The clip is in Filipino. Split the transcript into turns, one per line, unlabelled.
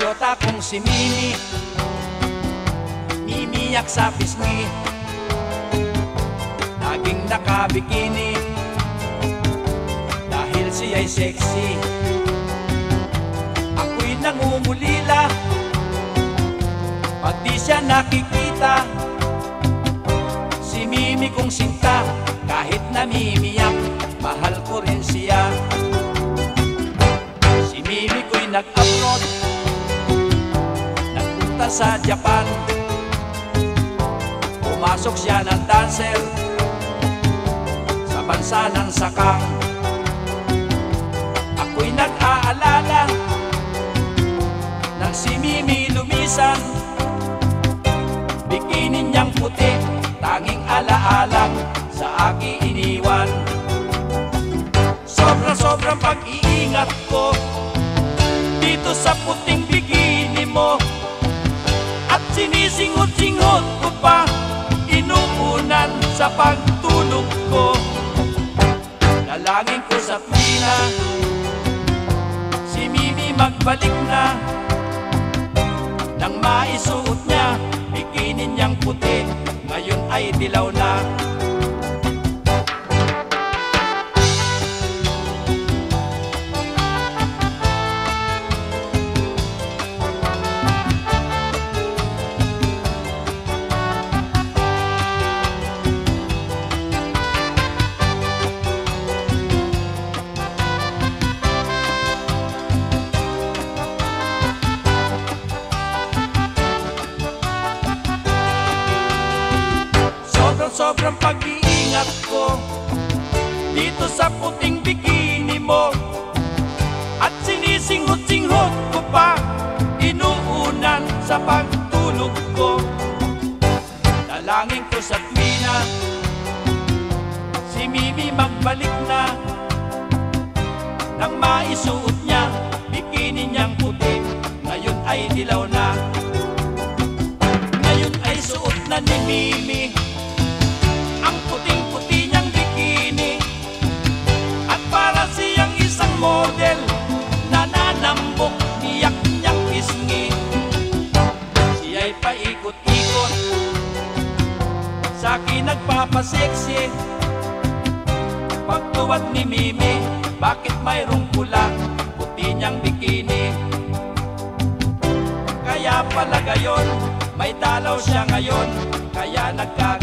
sinta kong si Mimi. Mimiyak sa pisngi. Laging nakabikini. Dahil siya'y sexy. Ako'y nangungulila. Pag di siya nakikita. Si Mimi kong sinta Kahit namimiyak Mahal ko rin siya. Si Mimi ko'y nag-upload Sa Japan. Pumasok siya ng dancer Sa bansa ng sakang. Ako'y nag-aalala Nang si Mimi lumisan. Bikini niyang puti Tanging alaalang sa aking iniwan. Sobra-sobrang pag-iingat ko Dito sa puting sinisingot-singot ko pa Inuunan sa pagtulog ko. Dalangin ko sa tuwina Si Mimi magbalik na. Nang maisuot niya Bikini niyang puti Ngayon ay dilaw na Sobrang-sobrang pag-iingat ko Dito sa puting bikini mo. At sinisinghot-singhot ko pa Inuunan sa pagtulog ko. Dalangin ko sa tuwina Si Mimi magbalik na. Nang maisuot niya Bikini niyang puti Ngayon ay dilaw na. Ngayon ay suot na ni Mimi Siya'y paikot-ikot. Sa akin nagpapaseksi Pagtuwad ni Mimi Bakit mayroong pula Puti niyang bikini. Kaya pala gayon May dalaw siya ngayon Kaya nagka